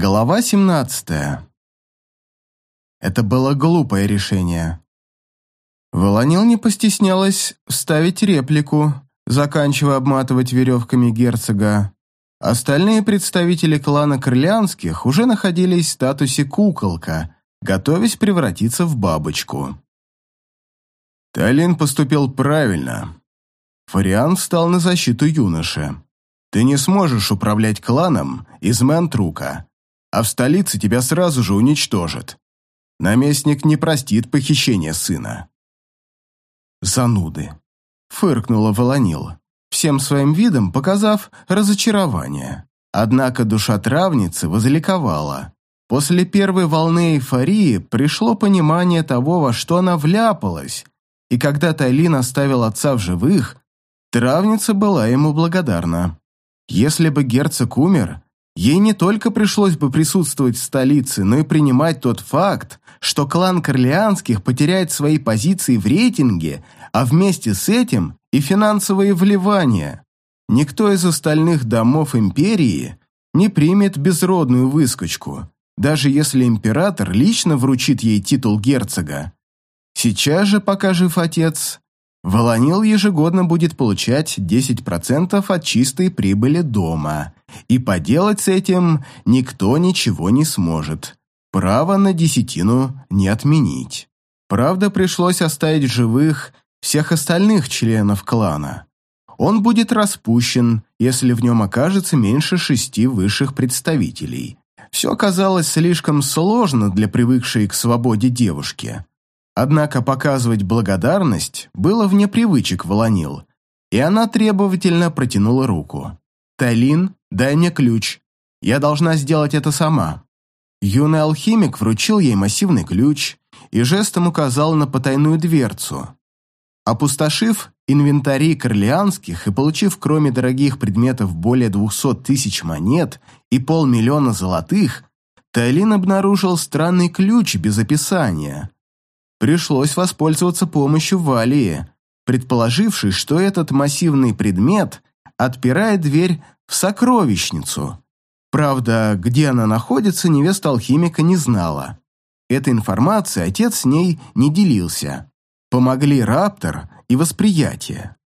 Глава 17. Это было глупое решение. Волонил не постеснялась вставить реплику, заканчивая обматывать веревками герцога. Остальные представители клана Крылянских уже находились в статусе куколка, готовясь превратиться в бабочку. Талин поступил правильно. Фариан встал на защиту юноши. Ты не сможешь управлять кланом из Мэнтрука а в столице тебя сразу же уничтожат. Наместник не простит похищения сына. Зануды. Фыркнула Волонил, всем своим видом показав разочарование. Однако душа травницы возликовала. После первой волны эйфории пришло понимание того, во что она вляпалась, и когда Тайлин оставил отца в живых, травница была ему благодарна. Если бы герцог умер, Ей не только пришлось бы присутствовать в столице, но и принимать тот факт, что клан Корлеанских потеряет свои позиции в рейтинге, а вместе с этим и финансовые вливания. Никто из остальных домов империи не примет безродную выскочку, даже если император лично вручит ей титул герцога. Сейчас же, пока жив отец, Волонил ежегодно будет получать 10% от чистой прибыли дома – и поделать с этим никто ничего не сможет. Право на десятину не отменить. Правда, пришлось оставить живых всех остальных членов клана. Он будет распущен, если в нем окажется меньше шести высших представителей. Все оказалось слишком сложно для привыкшей к свободе девушки. Однако показывать благодарность было вне привычек Волонил, и она требовательно протянула руку. Талин «Дай мне ключ. Я должна сделать это сама». Юный алхимик вручил ей массивный ключ и жестом указал на потайную дверцу. Опустошив инвентари корлеанских и получив кроме дорогих предметов более 200 тысяч монет и полмиллиона золотых, Тайлин обнаружил странный ключ без описания. Пришлось воспользоваться помощью Валии, предположившей, что этот массивный предмет отпирает дверь в сокровищницу. Правда, где она находится, невеста алхимика не знала. Этой информацией отец с ней не делился. Помогли раптор и восприятие.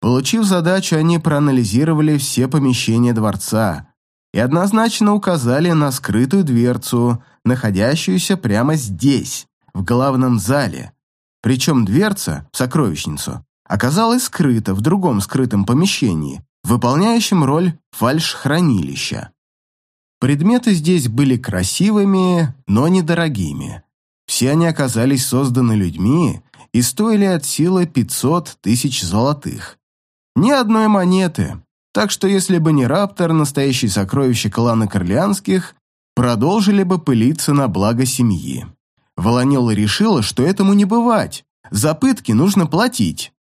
Получив задачу, они проанализировали все помещения дворца и однозначно указали на скрытую дверцу, находящуюся прямо здесь, в главном зале. Причем дверца в сокровищницу оказалась скрыта в другом скрытом помещении, выполняющим роль фальш-хранилища. Предметы здесь были красивыми, но недорогими. Все они оказались созданы людьми и стоили от силы 500 тысяч золотых. Ни одной монеты, так что если бы не Раптор, настоящее сокровище клана Корлеанских, продолжили бы пылиться на благо семьи. Волонила решила, что этому не бывать, за пытки нужно платить.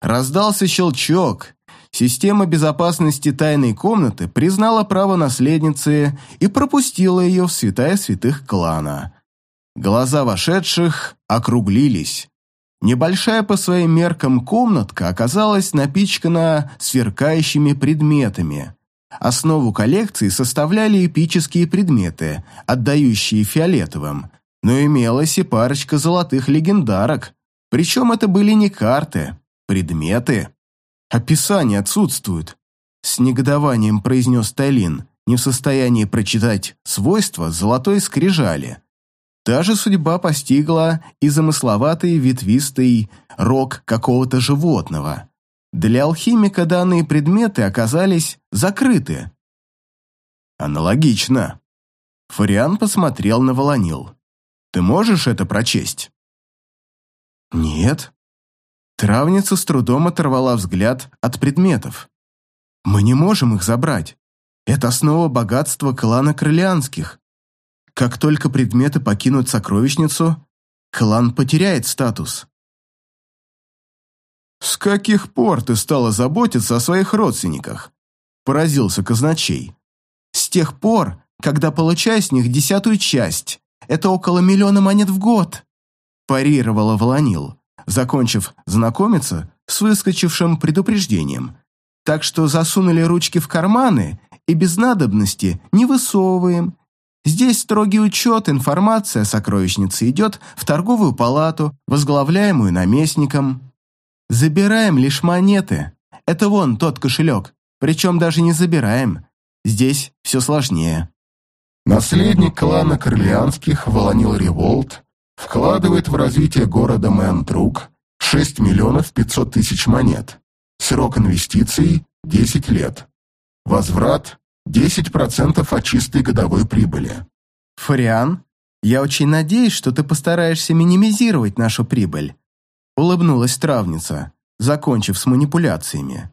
Раздался щелчок, Система безопасности тайной комнаты признала право наследницы и пропустила ее в святая святых клана. Глаза вошедших округлились. Небольшая по своим меркам комнатка оказалась напичкана сверкающими предметами. Основу коллекции составляли эпические предметы, отдающие фиолетовым, но имелась и парочка золотых легендарок. Причем это были не карты, предметы. Описание отсутствует. С негодованием произнес Тайлин, не в состоянии прочитать свойства золотой скрижали. Та же судьба постигла и замысловатый ветвистый рог какого-то животного. Для алхимика данные предметы оказались закрыты. Аналогично. Фариан посмотрел на Волонил. «Ты можешь это прочесть?» «Нет», Травница с трудом оторвала взгляд от предметов. «Мы не можем их забрать. Это основа богатства клана Крылянских. Как только предметы покинут сокровищницу, клан потеряет статус». «С каких пор ты стала заботиться о своих родственниках?» – поразился казначей. «С тех пор, когда получаю с них десятую часть. Это около миллиона монет в год», – парировала Волонил закончив знакомиться с выскочившим предупреждением. Так что засунули ручки в карманы и без надобности не высовываем. Здесь строгий учет, информация о сокровищнице идет в торговую палату, возглавляемую наместником. Забираем лишь монеты. Это вон тот кошелек. Причем даже не забираем. Здесь все сложнее. Наследник клана Корлианских Волонил Револт вкладывает в развитие города Мэнтрук 6 миллионов 500 тысяч монет. Срок инвестиций – 10 лет. Возврат – 10% от чистой годовой прибыли. Фариан, я очень надеюсь, что ты постараешься минимизировать нашу прибыль. Улыбнулась травница, закончив с манипуляциями.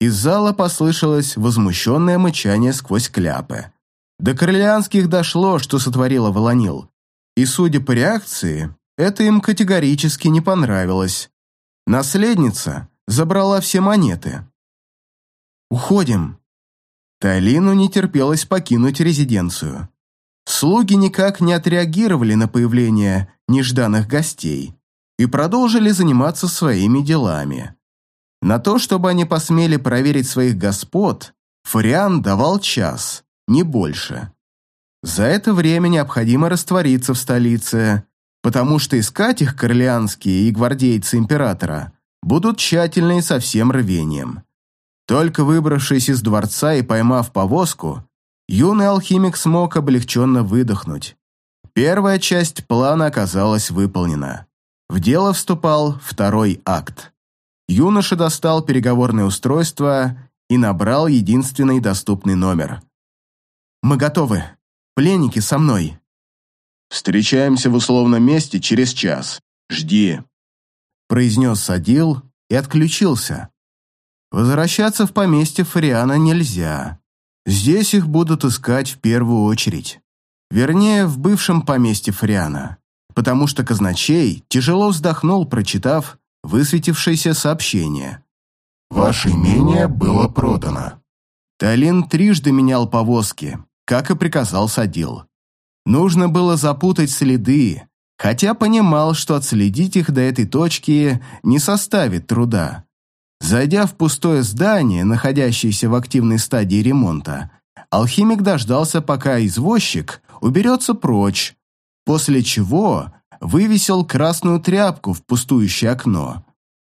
Из зала послышалось возмущенное мычание сквозь кляпы. До Корлианских дошло, что сотворила Волонил. И, судя по реакции, это им категорически не понравилось. Наследница забрала все монеты. «Уходим». Тайлину не терпелось покинуть резиденцию. Слуги никак не отреагировали на появление нежданных гостей и продолжили заниматься своими делами. На то, чтобы они посмели проверить своих господ, Фариан давал час, не больше. За это время необходимо раствориться в столице, потому что искать их корлианские и гвардейцы императора будут тщательно и со всем рвением. Только выбравшись из дворца и поймав повозку, юный алхимик смог облегченно выдохнуть. Первая часть плана оказалась выполнена. В дело вступал второй акт. Юноша достал переговорное устройство и набрал единственный доступный номер. «Мы готовы. Пленники со мной». «Встречаемся в условном месте через час. Жди», – произнес Садил и отключился. Возвращаться в поместье Фариана нельзя. Здесь их будут искать в первую очередь. Вернее, в бывшем поместье Фариана потому что казначей тяжело вздохнул, прочитав высветившееся сообщение. «Ваше имение было продано». Талин трижды менял повозки, как и приказал Садил. Нужно было запутать следы, хотя понимал, что отследить их до этой точки не составит труда. Зайдя в пустое здание, находящееся в активной стадии ремонта, алхимик дождался, пока извозчик уберется прочь, после чего вывесил красную тряпку в пустующее окно.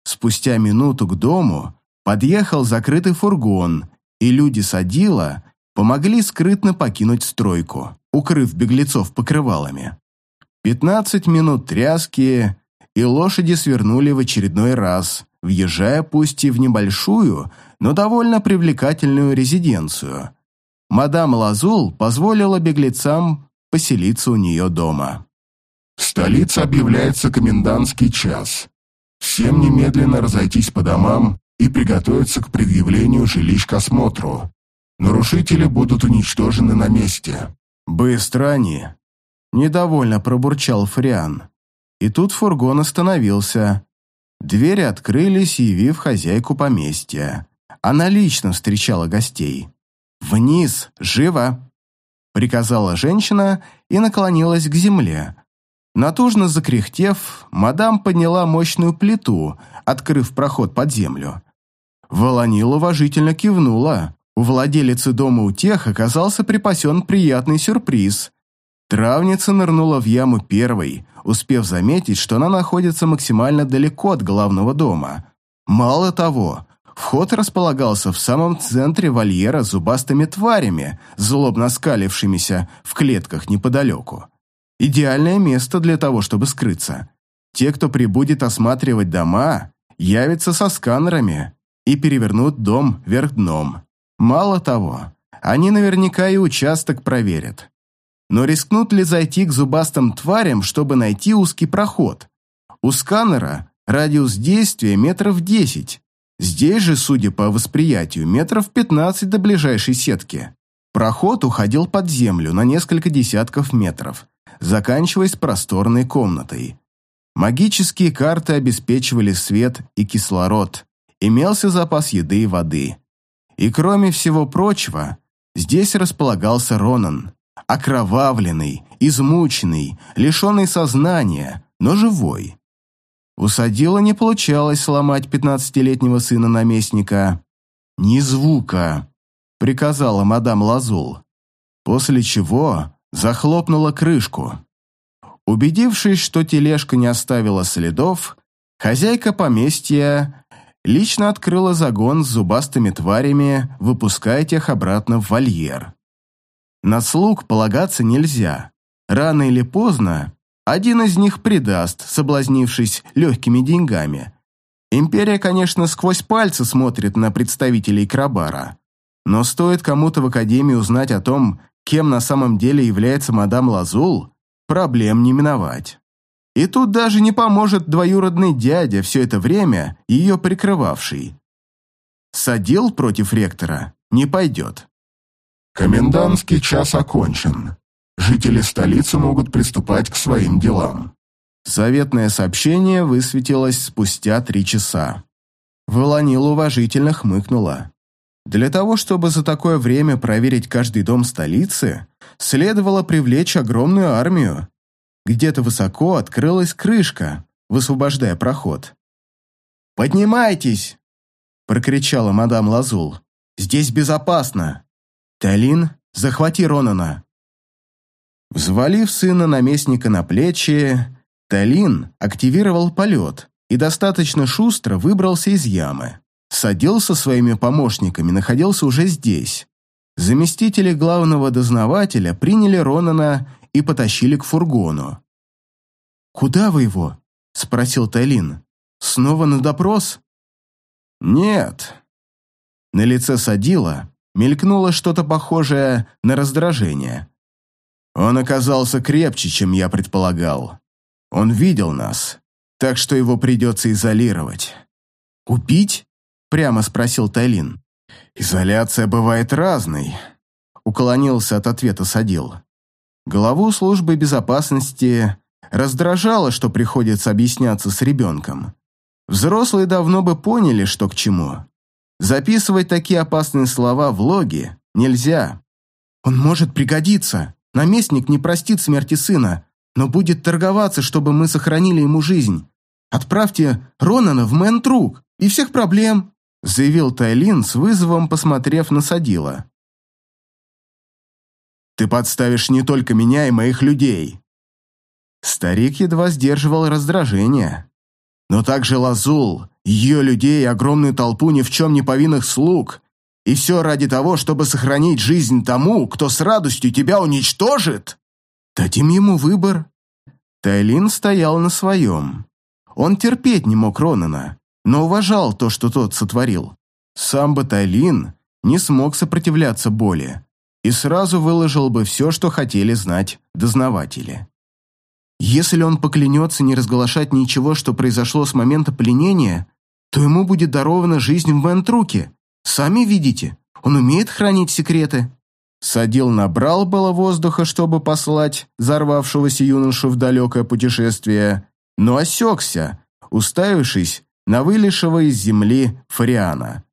Спустя минуту к дому подъехал закрытый фургон, и люди садила помогли скрытно покинуть стройку, укрыв беглецов покрывалами. Пятнадцать минут тряски, и лошади свернули в очередной раз, въезжая пусть и в небольшую, но довольно привлекательную резиденцию. Мадам Лазул позволила беглецам поселиться у нее дома. В столице объявляется комендантский час. Всем немедленно разойтись по домам и приготовиться к предъявлению жилищ к осмотру. Нарушители будут уничтожены на месте. «Быстро они!» Недовольно пробурчал Фриан. И тут фургон остановился. Двери открылись, явив хозяйку поместья. Она лично встречала гостей. «Вниз! Живо!» приказала женщина и наклонилась к земле. Натужно закряхтев, мадам подняла мощную плиту, открыв проход под землю. Волонил уважительно кивнула. У владелицы дома у тех оказался припасен приятный сюрприз. Травница нырнула в яму первой, успев заметить, что она находится максимально далеко от главного дома. Мало того, Вход располагался в самом центре вольера с зубастыми тварями, злобно скалившимися в клетках неподалеку. Идеальное место для того, чтобы скрыться. Те, кто прибудет осматривать дома, явятся со сканерами и перевернут дом вверх дном. Мало того, они наверняка и участок проверят. Но рискнут ли зайти к зубастым тварям, чтобы найти узкий проход? У сканера радиус действия метров десять, Здесь же, судя по восприятию, метров 15 до ближайшей сетки. Проход уходил под землю на несколько десятков метров, заканчиваясь просторной комнатой. Магические карты обеспечивали свет и кислород, имелся запас еды и воды. И кроме всего прочего, здесь располагался Ронан, окровавленный, измученный, лишенный сознания, но живой. У Садила не получалось сломать пятнадцатилетнего сына наместника. «Ни звука», — приказала мадам Лазул. После чего захлопнула крышку. Убедившись, что тележка не оставила следов, хозяйка поместья лично открыла загон с зубастыми тварями, выпуская тех обратно в вольер. На слуг полагаться нельзя. Рано или поздно один из них предаст, соблазнившись легкими деньгами. Империя, конечно, сквозь пальцы смотрит на представителей Крабара. Но стоит кому-то в Академии узнать о том, кем на самом деле является мадам Лазул, проблем не миновать. И тут даже не поможет двоюродный дядя, все это время ее прикрывавший. Садил против ректора не пойдет. Комендантский час окончен. Жители столицы могут приступать к своим делам. Заветное сообщение высветилось спустя три часа. Волонил уважительно хмыкнула. Для того, чтобы за такое время проверить каждый дом столицы, следовало привлечь огромную армию. Где-то высоко открылась крышка, высвобождая проход. «Поднимайтесь!» – прокричала мадам Лазул. «Здесь безопасно! Талин, захвати Ронана!» Взвалив сына наместника на плечи, Талин активировал полет и достаточно шустро выбрался из ямы. Садил со своими помощниками находился уже здесь. Заместители главного дознавателя приняли Ронана и потащили к фургону. «Куда вы его?» – спросил Талин. «Снова на допрос?» «Нет». На лице Садила мелькнуло что-то похожее на раздражение. Он оказался крепче, чем я предполагал. Он видел нас, так что его придется изолировать. «Убить?» – прямо спросил Тайлин. «Изоляция бывает разной», – уклонился от ответа Садил. Главу службы безопасности раздражало, что приходится объясняться с ребенком. Взрослые давно бы поняли, что к чему. Записывать такие опасные слова в логи нельзя. «Он может пригодиться», Наместник не простит смерти сына, но будет торговаться, чтобы мы сохранили ему жизнь. Отправьте Ронана в Мэнтрук, и всех проблем», заявил Тайлин с вызовом, посмотрев на Садила. «Ты подставишь не только меня и моих людей». Старик едва сдерживал раздражение. Но также Лазул, ее людей и огромную толпу ни в чем не повинных слуг, и все ради того, чтобы сохранить жизнь тому, кто с радостью тебя уничтожит? Дадим ему выбор. Тайлин стоял на своем. Он терпеть не мог Ронана, но уважал то, что тот сотворил. Сам бы Тайлин не смог сопротивляться боли и сразу выложил бы все, что хотели знать дознаватели. Если он поклянется не разглашать ничего, что произошло с момента пленения, то ему будет дарована жизнь в Вентруке, Сами видите, он умеет хранить секреты». Садил набрал было воздуха, чтобы послать взорвавшегося юношу в далекое путешествие, но осекся, уставившись на вылезшего из земли Фариана.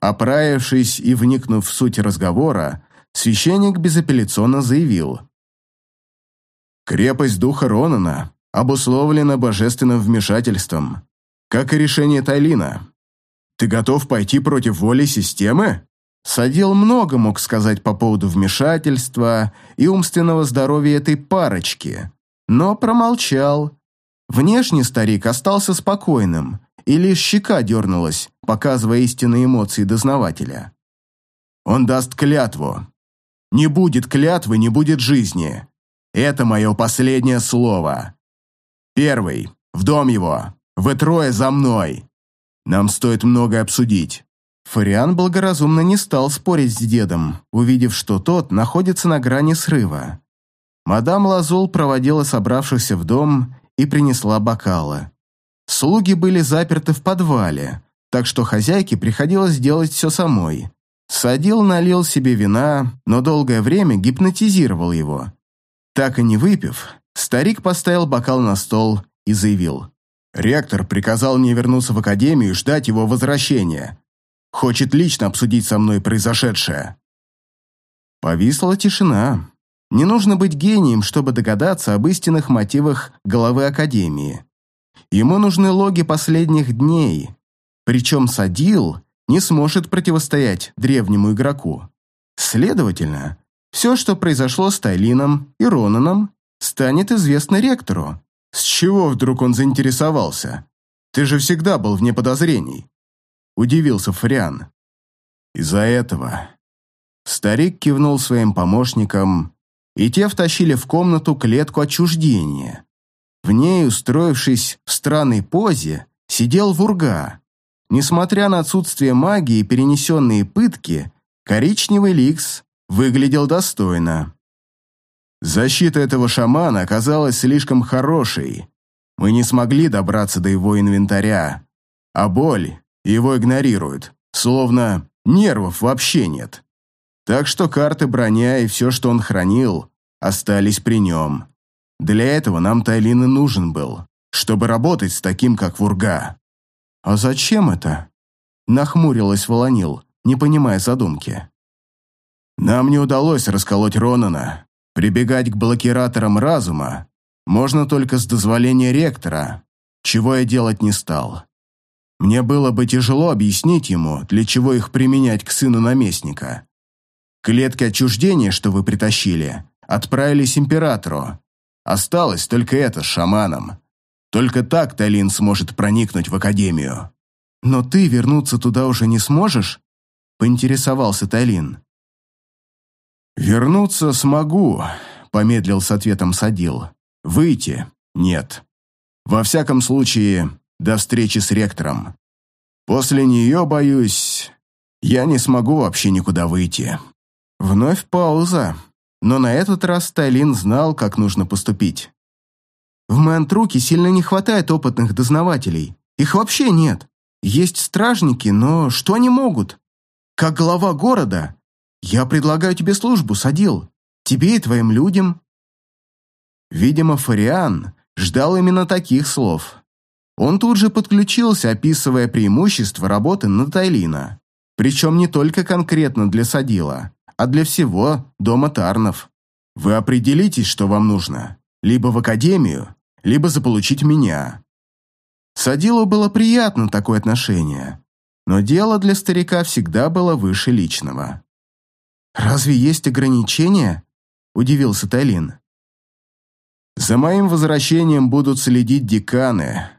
Оправившись и вникнув в суть разговора, священник безапелляционно заявил. «Крепость духа Ронана обусловлена божественным вмешательством, как и решение Тайлина. Ты готов пойти против воли системы? Садил много мог сказать по поводу вмешательства и умственного здоровья этой парочки, но промолчал. Внешне старик остался спокойным, и лишь щека дернулась, показывая истинные эмоции дознавателя. Он даст клятву. Не будет клятвы, не будет жизни. Это мое последнее слово. Первый. В дом его. Вы трое за мной. Нам стоит многое обсудить». Фариан благоразумно не стал спорить с дедом, увидев, что тот находится на грани срыва. Мадам Лазул проводила собравшихся в дом и принесла бокалы. Слуги были заперты в подвале, так что хозяйке приходилось делать все самой. Садил налил себе вина, но долгое время гипнотизировал его. Так и не выпив, старик поставил бокал на стол и заявил. Ректор приказал мне вернуться в академию и ждать его возвращения. Хочет лично обсудить со мной произошедшее. Повисла тишина. Не нужно быть гением, чтобы догадаться об истинных мотивах главы Академии. Ему нужны логи последних дней. Причем Садил не сможет противостоять древнему игроку. Следовательно, Все, что произошло с Тайлином и Ронаном, станет известно ректору. С чего вдруг он заинтересовался? Ты же всегда был вне подозрений. Удивился Фариан. Из-за этого. Старик кивнул своим помощникам, и те втащили в комнату клетку отчуждения. В ней, устроившись в странной позе, сидел Вурга. Несмотря на отсутствие магии и перенесенные пытки, коричневый ликс выглядел достойно. Защита этого шамана оказалась слишком хорошей. Мы не смогли добраться до его инвентаря, а боль его игнорирует, словно нервов вообще нет. Так что карты броня и все, что он хранил, остались при нем. Для этого нам Тайлин и нужен был, чтобы работать с таким, как Вурга. «А зачем это?» – нахмурилась Волонил, не понимая задумки. «Нам не удалось расколоть Ронана. Прибегать к блокираторам разума можно только с дозволения ректора, чего я делать не стал. Мне было бы тяжело объяснить ему, для чего их применять к сыну наместника. Клетки отчуждения, что вы притащили, отправились императору. Осталось только это с шаманом. Только так Талин сможет проникнуть в академию. Но ты вернуться туда уже не сможешь? Поинтересовался Талин. Вернуться смогу, помедлил с ответом Садил. Выйти? Нет. Во всяком случае, до встречи с ректором. После нее, боюсь, я не смогу вообще никуда выйти. Вновь пауза, но на этот раз Тайлин знал, как нужно поступить. В Мэнтруке сильно не хватает опытных дознавателей. Их вообще нет. Есть стражники, но что они могут? Как глава города, я предлагаю тебе службу, Садил. Тебе и твоим людям. Видимо, Фариан ждал именно таких слов. Он тут же подключился, описывая преимущества работы на Тайлина. Причем не только конкретно для Садила, а для всего дома Тарнов. Вы определитесь, что вам нужно. Либо в академию, либо заполучить меня. Садилу было приятно такое отношение, но дело для старика всегда было выше личного. «Разве есть ограничения?» – удивился Тайлин. «За моим возвращением будут следить деканы,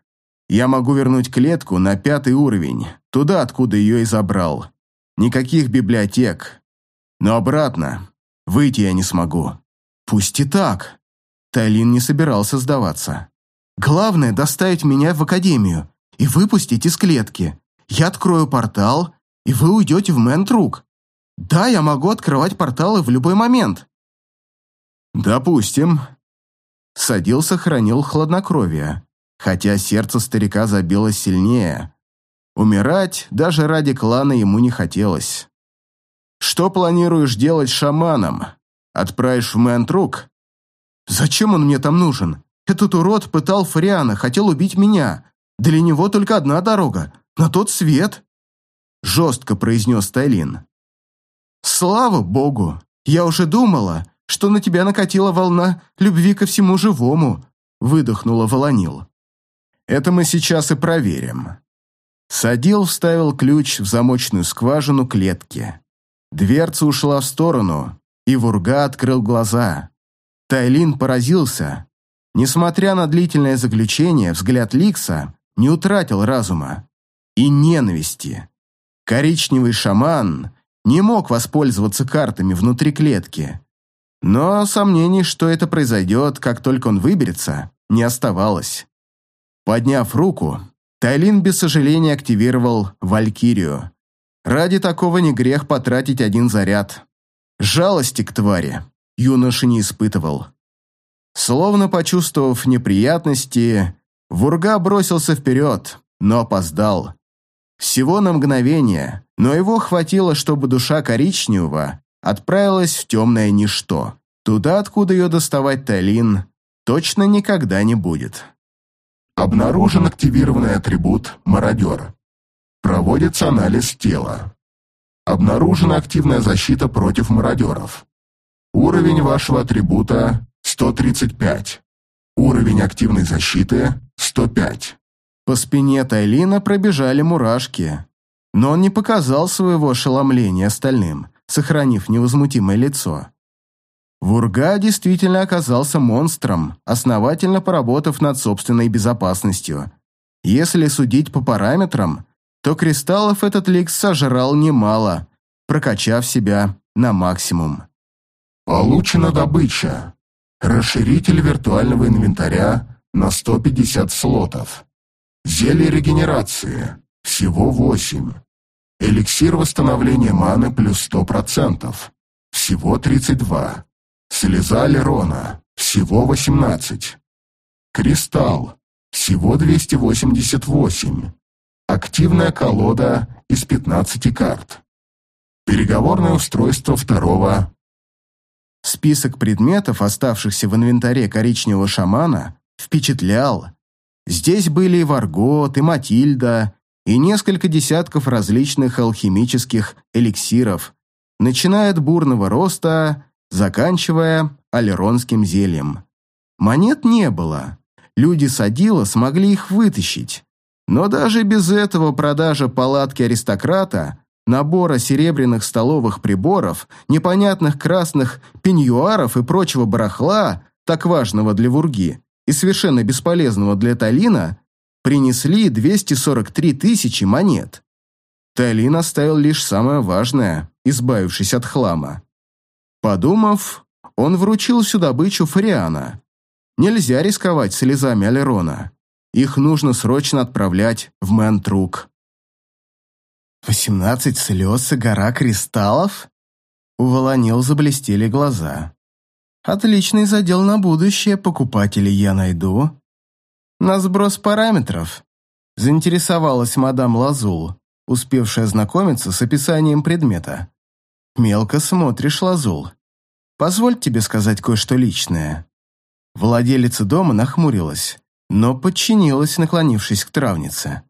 я могу вернуть клетку на пятый уровень, туда, откуда ее и забрал. Никаких библиотек. Но обратно выйти я не смогу. Пусть и так. Тайлин не собирался сдаваться. Главное – доставить меня в академию и выпустить из клетки. Я открою портал, и вы уйдете в Мэнтрук. Да, я могу открывать порталы в любой момент. Допустим. Садился, хранил хладнокровие хотя сердце старика забилось сильнее. Умирать даже ради клана ему не хотелось. «Что планируешь делать шаманом? Отправишь в Мэнтрук?» «Зачем он мне там нужен? Этот урод пытал Фариана, хотел убить меня. Для него только одна дорога — на тот свет», — жестко произнес Тайлин. «Слава богу! Я уже думала, что на тебя накатила волна любви ко всему живому», — выдохнула Волонил. Это мы сейчас и проверим. Садил вставил ключ в замочную скважину клетки. Дверца ушла в сторону, и Вурга открыл глаза. Тайлин поразился. Несмотря на длительное заключение, взгляд Ликса не утратил разума и ненависти. Коричневый шаман не мог воспользоваться картами внутри клетки. Но сомнений, что это произойдет, как только он выберется, не оставалось. Подняв руку, Тайлин без сожаления активировал Валькирию. Ради такого не грех потратить один заряд. Жалости к твари юноша не испытывал. Словно почувствовав неприятности, Вурга бросился вперед, но опоздал. Всего на мгновение, но его хватило, чтобы душа коричневого отправилась в темное ничто, туда, откуда ее доставать Тайлин точно никогда не будет. Обнаружен активированный атрибут «Мародер». Проводится анализ тела. Обнаружена активная защита против мародеров. Уровень вашего атрибута 135. Уровень активной защиты 105. По спине Тайлина пробежали мурашки, но он не показал своего ошеломления остальным, сохранив невозмутимое лицо. Вурга действительно оказался монстром, основательно поработав над собственной безопасностью. Если судить по параметрам, то кристаллов этот ликс сожрал немало, прокачав себя на максимум. Получена добыча. Расширитель виртуального инвентаря на 150 слотов. Зелье регенерации. Всего 8. Эликсир восстановления маны плюс 100%. Всего 32. Слеза Лерона. Всего 18. Кристалл. Всего 288. Активная колода из 15 карт. Переговорное устройство второго. Список предметов, оставшихся в инвентаре коричневого шамана, впечатлял. Здесь были и Варгот, и Матильда, и несколько десятков различных алхимических эликсиров, начиная от бурного роста, заканчивая алеронским зельем. Монет не было. Люди Садила смогли их вытащить. Но даже без этого продажа палатки аристократа, набора серебряных столовых приборов, непонятных красных пеньюаров и прочего барахла, так важного для Вурги и совершенно бесполезного для Талина, принесли 243 тысячи монет. Талин оставил лишь самое важное, избавившись от хлама. Подумав, он вручил всю добычу Фариана. Нельзя рисковать слезами Алерона. Их нужно срочно отправлять в Мэнтрук. «Восемнадцать слез и гора кристаллов?» У Волонил заблестели глаза. «Отличный задел на будущее, покупателей я найду». «На сброс параметров», – заинтересовалась мадам Лазул, успевшая ознакомиться с описанием предмета. «Мелко смотришь, Лазул. Позволь тебе сказать кое-что личное». Владелица дома нахмурилась но подчинилась, наклонившись к травнице.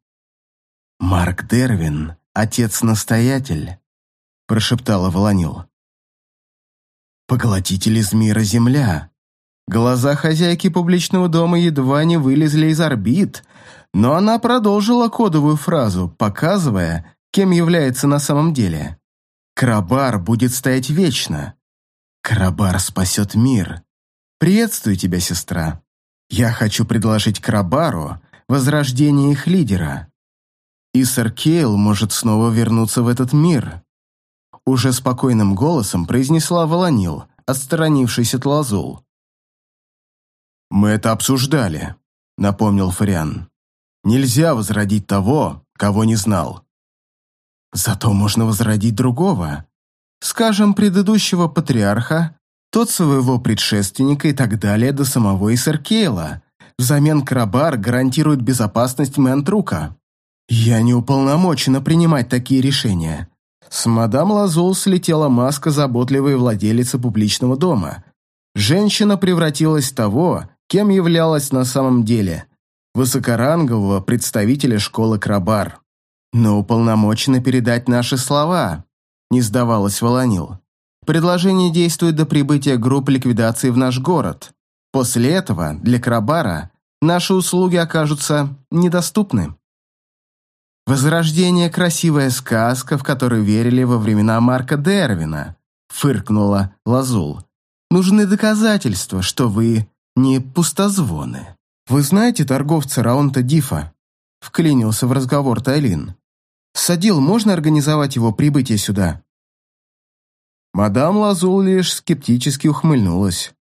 «Марк Дервин, отец-настоятель», – прошептала Волонил. «Поглотитель из мира Земля». Глаза хозяйки публичного дома едва не вылезли из орбит, но она продолжила кодовую фразу, показывая, кем является на самом деле. «Крабар будет стоять вечно. Крабар спасет мир. Приветствую тебя, сестра». Я хочу предложить Крабару возрождение их лидера. И сэр Кейл может снова вернуться в этот мир. Уже спокойным голосом произнесла Волонил, отстранившись от Лазул. «Мы это обсуждали», — напомнил Фариан. «Нельзя возродить того, кого не знал». «Зато можно возродить другого. Скажем, предыдущего патриарха тот своего предшественника и так далее до самого Исеркейла. Взамен Крабар гарантирует безопасность Мэнтрука. Я не уполномочена принимать такие решения. С мадам Лазул слетела маска заботливой владелицы публичного дома. Женщина превратилась в того, кем являлась на самом деле – высокорангового представителя школы Крабар. Но уполномочена передать наши слова, не сдавалась Волонил. Предложение действует до прибытия групп ликвидации в наш город. После этого для Крабара наши услуги окажутся недоступны. «Возрождение – красивая сказка, в которую верили во времена Марка Дервина», – фыркнула Лазул. «Нужны доказательства, что вы не пустозвоны». «Вы знаете торговца Раунта Дифа?» – вклинился в разговор Тайлин. «Садил, можно организовать его прибытие сюда?» Мадам Лазул лишь скептически ухмыльнулась.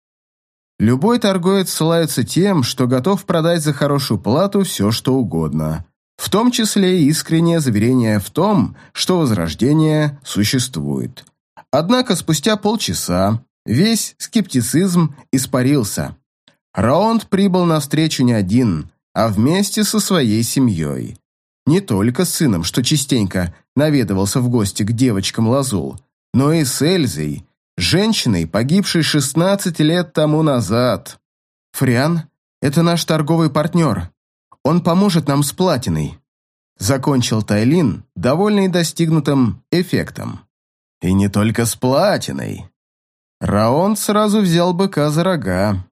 Любой торговец ссылается тем, что готов продать за хорошую плату все, что угодно, в том числе искреннее заверение в том, что возрождение существует. Однако спустя полчаса весь скептицизм испарился. Раунд прибыл на встречу не один, а вместе со своей семьей. Не только с сыном, что частенько наведывался в гости к девочкам Лазул, но и с Эльзой, женщиной, погибшей 16 лет тому назад. Фриан – это наш торговый партнер. Он поможет нам с платиной. Закончил Тайлин, довольный достигнутым эффектом. И не только с платиной. Раон сразу взял быка за рога.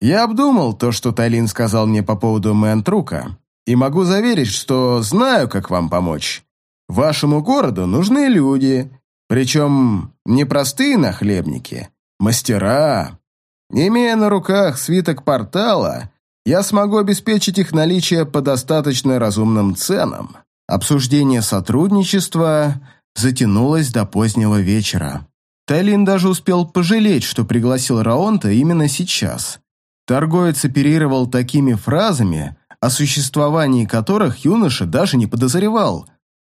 Я обдумал то, что Тайлин сказал мне по поводу Мэнтрука, и могу заверить, что знаю, как вам помочь. Вашему городу нужны люди, причем не простые нахлебники, Мастера. Имея на руках свиток портала, я смогу обеспечить их наличие по достаточно разумным ценам. Обсуждение сотрудничества затянулось до позднего вечера. Тайлин даже успел пожалеть, что пригласил Раонта именно сейчас. Торговец оперировал такими фразами, о существовании которых юноша даже не подозревал.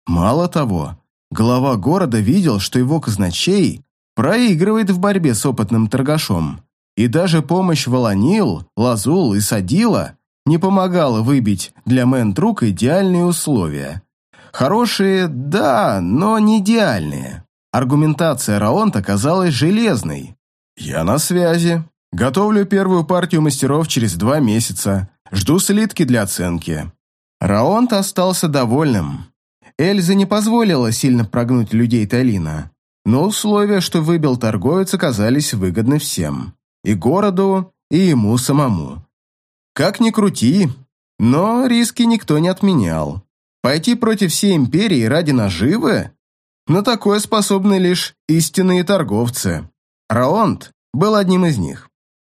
Мало того, глава города видел, что его казначей проигрывает в борьбе с опытным торгашом. И даже помощь Волонил, Лазул и Садила не помогала выбить для Мэнтрука идеальные условия. Хорошие, да, но не идеальные. Аргументация Раонта казалась железной. «Я на связи. Готовлю первую партию мастеров через два месяца. Жду слитки для оценки». Раонт остался довольным. Эльза не позволила сильно прогнуть людей Талина, но условия, что выбил торговец, оказались выгодны всем. И городу, и ему самому. Как ни крути, но риски никто не отменял. Пойти против всей империи ради наживы? На такое способны лишь истинные торговцы. Раонт был одним из них.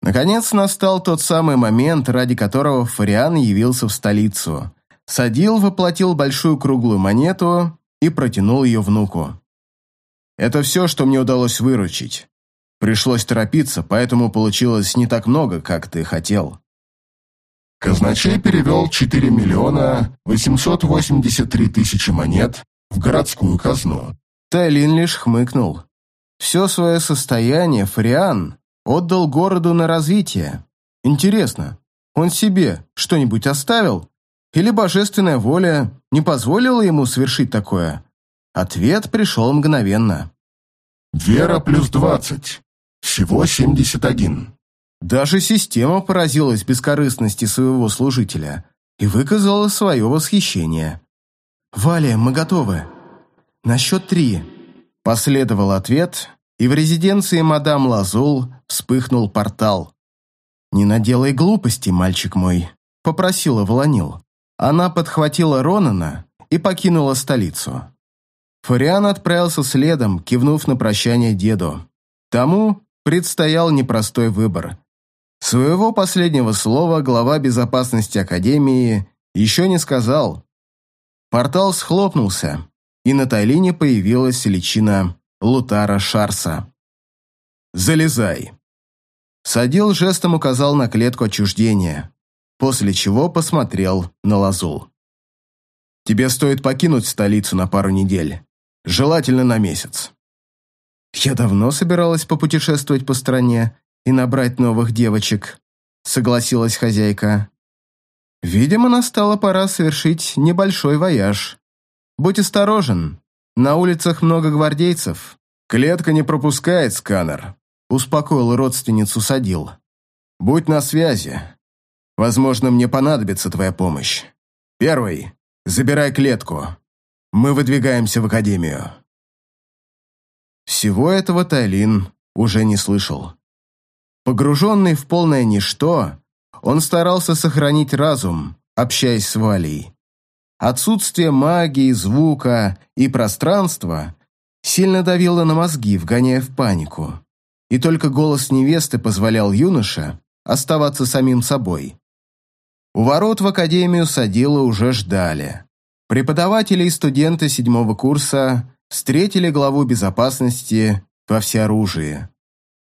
Наконец настал тот самый момент, ради которого Фариан явился в столицу. Садил воплотил большую круглую монету и протянул ее внуку. «Это все, что мне удалось выручить. Пришлось торопиться, поэтому получилось не так много, как ты хотел». Казначей перевел 4 миллиона 883 тысячи монет в городскую казну. Тайлин лишь хмыкнул. Все свое состояние Фариан отдал городу на развитие. Интересно, он себе что-нибудь оставил? Или божественная воля не позволила ему совершить такое? Ответ пришел мгновенно. Вера плюс 20. Всего 71. Даже система поразилась бескорыстности своего служителя и выказала свое восхищение. «Валя, мы готовы. На счет три». Последовал ответ, и в резиденции мадам Лазул вспыхнул портал. «Не наделай глупости, мальчик мой», — попросила Волонил. Она подхватила Ронана и покинула столицу. Фариан отправился следом, кивнув на прощание деду. Тому предстоял непростой выбор. Своего последнего слова глава безопасности Академии еще не сказал. Портал схлопнулся, и на Тайлине появилась личина Лутара Шарса. «Залезай!» Садил жестом указал на клетку отчуждения, после чего посмотрел на Лазул. «Тебе стоит покинуть столицу на пару недель, желательно на месяц». «Я давно собиралась попутешествовать по стране и набрать новых девочек», согласилась хозяйка. «Видимо, настала пора совершить небольшой вояж. Будь осторожен, на улицах много гвардейцев. Клетка не пропускает сканер», успокоил родственницу Садил. «Будь на связи. Возможно, мне понадобится твоя помощь. Первый, забирай клетку. Мы выдвигаемся в академию». Всего этого Тайлин уже не слышал. Погруженный в полное ничто, он старался сохранить разум, общаясь с Валей. Отсутствие магии, звука и пространства сильно давило на мозги, вгоняя в панику. И только голос невесты позволял юноше оставаться самим собой. У ворот в академию садила уже ждали. Преподаватели и студенты седьмого курса встретили главу безопасности во всеоружии.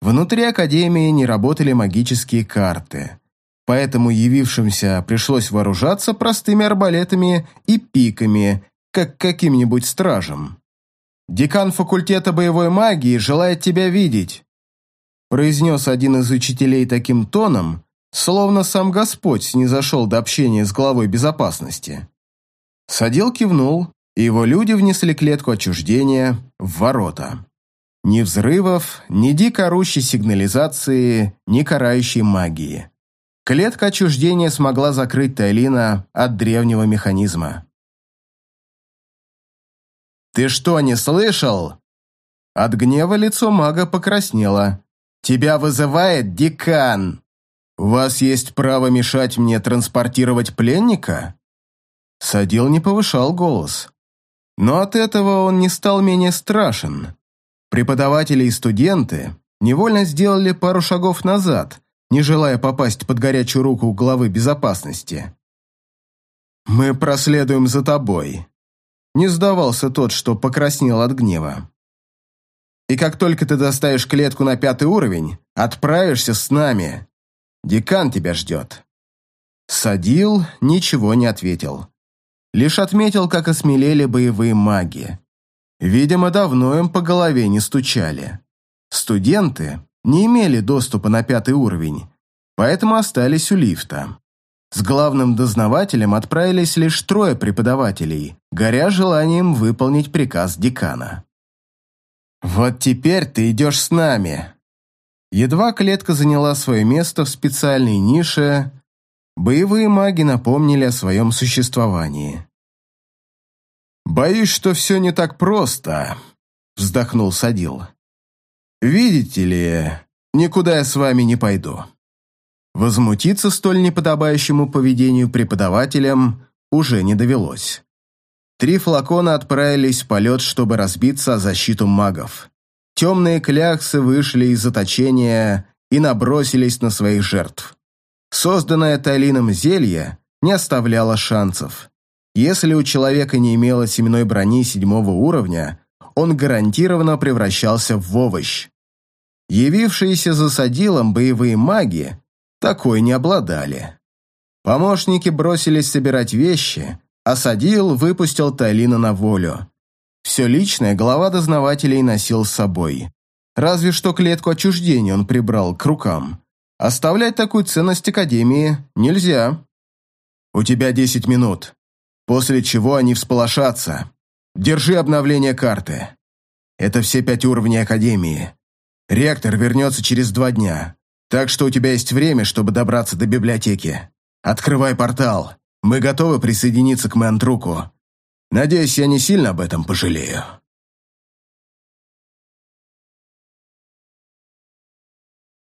Внутри Академии не работали магические карты, поэтому явившимся пришлось вооружаться простыми арбалетами и пиками, как каким-нибудь стражем. «Декан факультета боевой магии желает тебя видеть», произнес один из учителей таким тоном, словно сам Господь снизошел до общения с главой безопасности. Садил кивнул, и его люди внесли клетку отчуждения в ворота. Ни взрывов, ни дико орущей сигнализации, ни карающей магии. Клетка отчуждения смогла закрыть Тайлина от древнего механизма. «Ты что, не слышал?» От гнева лицо мага покраснело. «Тебя вызывает декан! У вас есть право мешать мне транспортировать пленника?» Садил не повышал голос. Но от этого он не стал менее страшен. Преподаватели и студенты невольно сделали пару шагов назад, не желая попасть под горячую руку главы безопасности. «Мы проследуем за тобой», — не сдавался тот, что покраснел от гнева. «И как только ты доставишь клетку на пятый уровень, отправишься с нами. Декан тебя ждет». Садил ничего не ответил. Лишь отметил, как осмелели боевые маги. Видимо, давно им по голове не стучали. Студенты не имели доступа на пятый уровень, поэтому остались у лифта. С главным дознавателем отправились лишь трое преподавателей, горя желанием выполнить приказ декана. «Вот теперь ты идешь с нами». Едва клетка заняла свое место в специальной нише, боевые маги напомнили о своем существовании. «Боюсь, что все не так просто», — вздохнул Садил. «Видите ли, никуда я с вами не пойду». Возмутиться столь неподобающему поведению преподавателям уже не довелось. Три флакона отправились в полет, чтобы разбиться о защиту магов. Темные кляксы вышли из заточения и набросились на своих жертв. Созданное Талином зелье не оставляло шансов. Если у человека не имело семенной брони седьмого уровня, он гарантированно превращался в овощ. Явившиеся за садилом боевые маги такой не обладали. Помощники бросились собирать вещи, а Садил выпустил Тайлина на волю. Все личное глава дознавателей носил с собой. Разве что клетку отчуждения он прибрал к рукам. Оставлять такую ценность Академии нельзя. «У тебя десять минут», после чего они всполошатся. Держи обновление карты. Это все пять уровней Академии. Ректор вернется через два дня, так что у тебя есть время, чтобы добраться до библиотеки. Открывай портал. Мы готовы присоединиться к Мэнтруку. Надеюсь, я не сильно об этом пожалею.